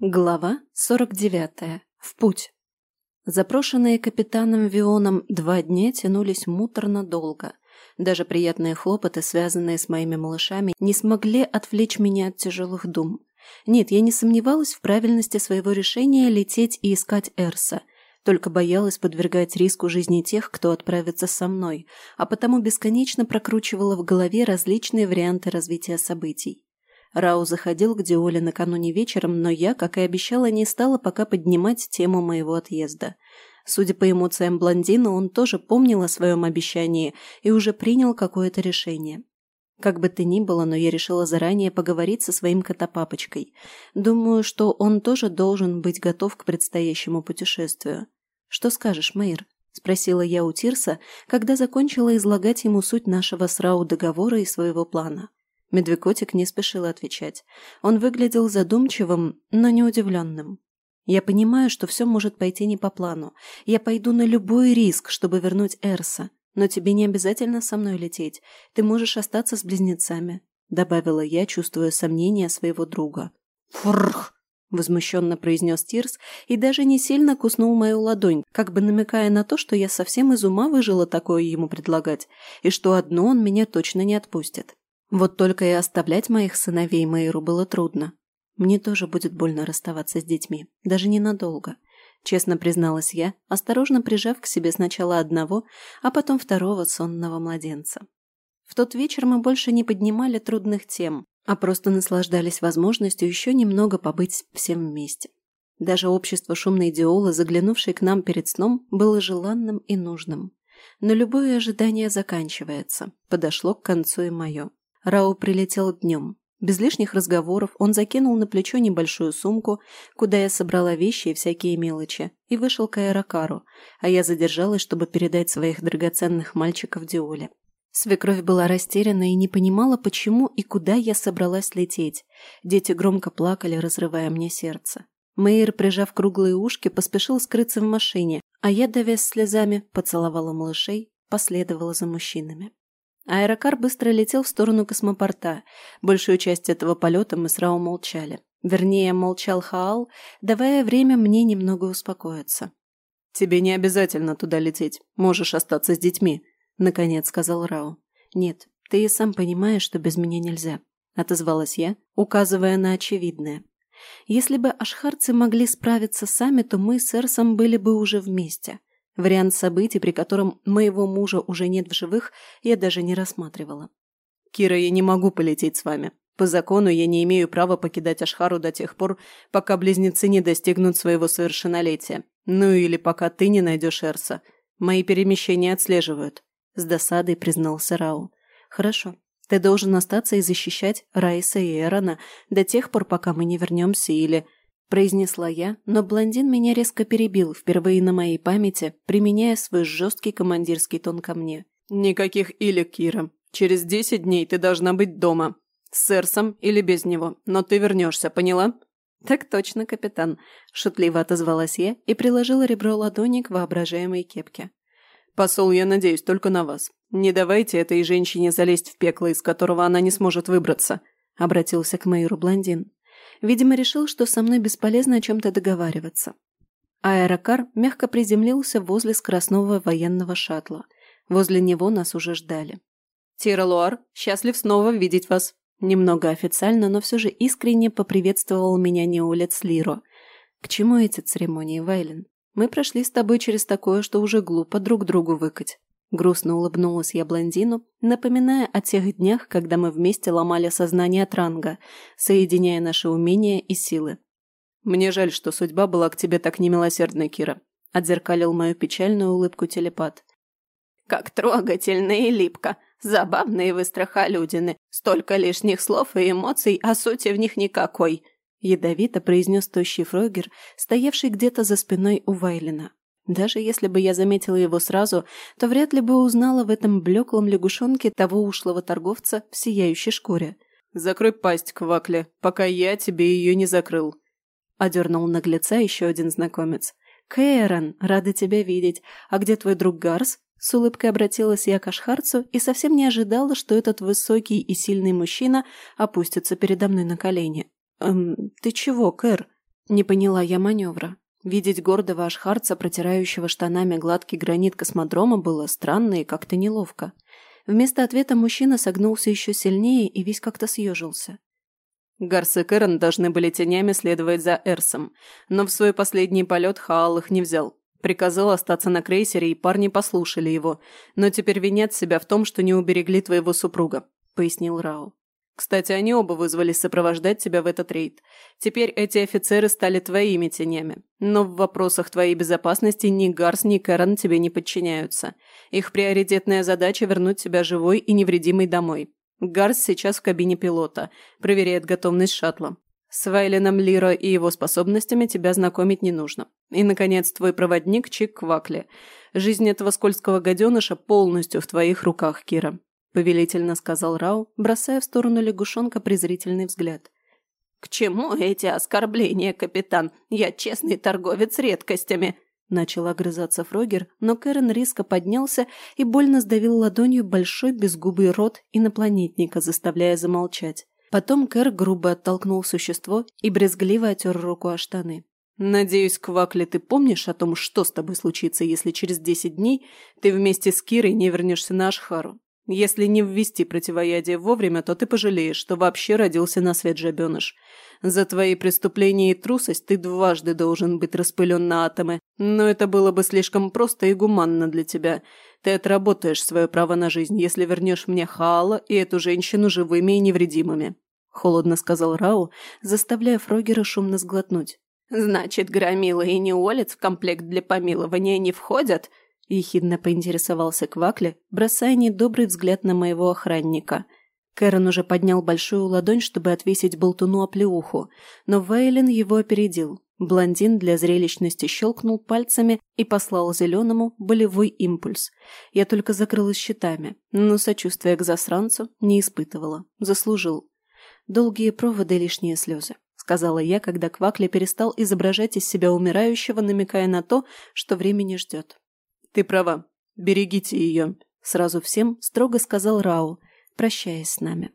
Глава 49. В путь. Запрошенные капитаном Вионом два дня тянулись муторно долго. Даже приятные хлопоты, связанные с моими малышами, не смогли отвлечь меня от тяжелых дум. Нет, я не сомневалась в правильности своего решения лететь и искать Эрса, только боялась подвергать риску жизни тех, кто отправится со мной, а потому бесконечно прокручивала в голове различные варианты развития событий. Рау заходил к Диоле накануне вечером, но я, как и обещала, не стала пока поднимать тему моего отъезда. Судя по эмоциям блондина, он тоже помнил о своем обещании и уже принял какое-то решение. Как бы то ни было, но я решила заранее поговорить со своим котопапочкой. Думаю, что он тоже должен быть готов к предстоящему путешествию. «Что скажешь, Мэйр?» – спросила я у Тирса, когда закончила излагать ему суть нашего с Рау договора и своего плана. Медвекотик не спешил отвечать. Он выглядел задумчивым, но не удивленным. «Я понимаю, что все может пойти не по плану. Я пойду на любой риск, чтобы вернуть Эрса. Но тебе не обязательно со мной лететь. Ты можешь остаться с близнецами», — добавила я, чувствуя сомнения своего друга. «Фрррх!» — возмущенно произнес Тирс и даже не сильно куснул мою ладонь, как бы намекая на то, что я совсем из ума выжила такое ему предлагать, и что одно он меня точно не отпустит. Вот только и оставлять моих сыновей Мэйру было трудно. Мне тоже будет больно расставаться с детьми, даже ненадолго. Честно призналась я, осторожно прижав к себе сначала одного, а потом второго сонного младенца. В тот вечер мы больше не поднимали трудных тем, а просто наслаждались возможностью еще немного побыть всем вместе. Даже общество шумной Диолы, заглянувшей к нам перед сном, было желанным и нужным. Но любое ожидание заканчивается, подошло к концу и мое. Рау прилетел днем. Без лишних разговоров он закинул на плечо небольшую сумку, куда я собрала вещи и всякие мелочи, и вышел к аэрокару, а я задержалась, чтобы передать своих драгоценных мальчиков Диоле. Свекровь была растеряна и не понимала, почему и куда я собралась лететь. Дети громко плакали, разрывая мне сердце. Мэйр, прижав круглые ушки, поспешил скрыться в машине, а я, давясь слезами, поцеловала малышей, последовала за мужчинами. Аэрокар быстро летел в сторону космопорта. Большую часть этого полета мы с Рау молчали. Вернее, молчал Хаал, давая время мне немного успокоиться. «Тебе не обязательно туда лететь. Можешь остаться с детьми», — наконец сказал Рау. «Нет, ты и сам понимаешь, что без меня нельзя», — отозвалась я, указывая на очевидное. «Если бы ашхарцы могли справиться сами, то мы с Эрсом были бы уже вместе. Вариант событий, при котором моего мужа уже нет в живых, я даже не рассматривала. «Кира, я не могу полететь с вами. По закону я не имею права покидать Ашхару до тех пор, пока близнецы не достигнут своего совершеннолетия. Ну или пока ты не найдешь Эрса. Мои перемещения отслеживают», – с досадой признался Рау. «Хорошо. Ты должен остаться и защищать Райса и Эрона до тех пор, пока мы не вернемся или...» произнесла я, но блондин меня резко перебил, впервые на моей памяти, применяя свой жесткий командирский тон ко мне. «Никаких или, Кира. Через десять дней ты должна быть дома. С Эрсом или без него, но ты вернешься, поняла?» «Так точно, капитан», – шутливо отозвалась я и приложила ребро ладони к воображаемой кепке. «Посол, я надеюсь только на вас. Не давайте этой женщине залезть в пекло, из которого она не сможет выбраться», – обратился к Мэйру блондин. Видимо, решил, что со мной бесполезно о чем-то договариваться. Аэрокар мягко приземлился возле скоростного военного шаттла. Возле него нас уже ждали. «Тира Луар, счастлив снова видеть вас!» Немного официально, но все же искренне поприветствовал меня Неолец Лиро. «К чему эти церемонии, Вайлен? Мы прошли с тобой через такое, что уже глупо друг другу выкать. Грустно улыбнулась я блондину, напоминая о тех днях, когда мы вместе ломали сознание Транга, соединяя наши умения и силы. «Мне жаль, что судьба была к тебе так немилосердна, Кира», – отзеркалил мою печальную улыбку телепат. «Как трогательно и липко! Забавные вы страхолюдины! Столько лишних слов и эмоций, а сути в них никакой!» – ядовито произнес тощий Фрогер, стоявший где-то за спиной у Вайлина. Даже если бы я заметила его сразу, то вряд ли бы узнала в этом блеклом лягушонке того ушлого торговца в сияющей шкуре. «Закрой пасть, Квакли, пока я тебе ее не закрыл», — одернул наглеца еще один знакомец. «Кэрон, рада тебя видеть. А где твой друг Гарс?» С улыбкой обратилась я к Ашхарцу и совсем не ожидала, что этот высокий и сильный мужчина опустится передо мной на колени. «Эм, ты чего, Кэр?» Не поняла я маневра. Видеть гордого Ашхарца, протирающего штанами гладкий гранит космодрома, было странно и как-то неловко. Вместо ответа мужчина согнулся еще сильнее и весь как-то съежился. Гарс и Кэрон должны были тенями следовать за Эрсом, но в свой последний полет Хаал их не взял. Приказал остаться на крейсере, и парни послушали его, но теперь винят себя в том, что не уберегли твоего супруга», — пояснил Рау. «Кстати, они оба вызвались сопровождать тебя в этот рейд. Теперь эти офицеры стали твоими тенями. Но в вопросах твоей безопасности ни Гарс, ни Кэрон тебе не подчиняются. Их приоритетная задача — вернуть тебя живой и невредимой домой. Гарс сейчас в кабине пилота, проверяет готовность шаттла. С Вайленом Лиро и его способностями тебя знакомить не нужно. И, наконец, твой проводник Чик Квакли. Жизнь этого скользкого гаденыша полностью в твоих руках, Кира», – повелительно сказал Рау, бросая в сторону лягушонка презрительный взгляд. «К чему эти оскорбления, капитан? Я честный торговец редкостями», Начал огрызаться Фрогер, но Кэрен резко поднялся и больно сдавил ладонью большой безгубый рот инопланетника, заставляя замолчать. Потом Кэр грубо оттолкнул существо и брезгливо отер руку о штаны. «Надеюсь, Квакли, ты помнишь о том, что с тобой случится, если через десять дней ты вместе с Кирой не вернешься на Ашхару? Если не ввести противоядие вовремя, то ты пожалеешь, что вообще родился на свет жабеныш. За твои преступления и трусость ты дважды должен быть распылен на атомы. Но это было бы слишком просто и гуманно для тебя. Ты отработаешь свое право на жизнь, если вернешь мне Хаала и эту женщину живыми и невредимыми», – холодно сказал Рау, заставляя Фрогера шумно сглотнуть. «Значит, Громила и Неолец в комплект для помилования не входят?» – ехидно поинтересовался Квакли, бросая недобрый взгляд на моего охранника – Кэрон уже поднял большую ладонь, чтобы отвесить болтуну оплеуху, но Вейлин его опередил. Блондин для зрелищности щелкнул пальцами и послал зеленому болевой импульс. Я только закрылась щитами, но сочувствия к засранцу не испытывала. Заслужил. Долгие проводы, лишние слезы. Сказала я, когда Квакли перестал изображать из себя умирающего, намекая на то, что время не ждет. «Ты права. Берегите ее», — сразу всем строго сказал Рау, прощаясь с нами.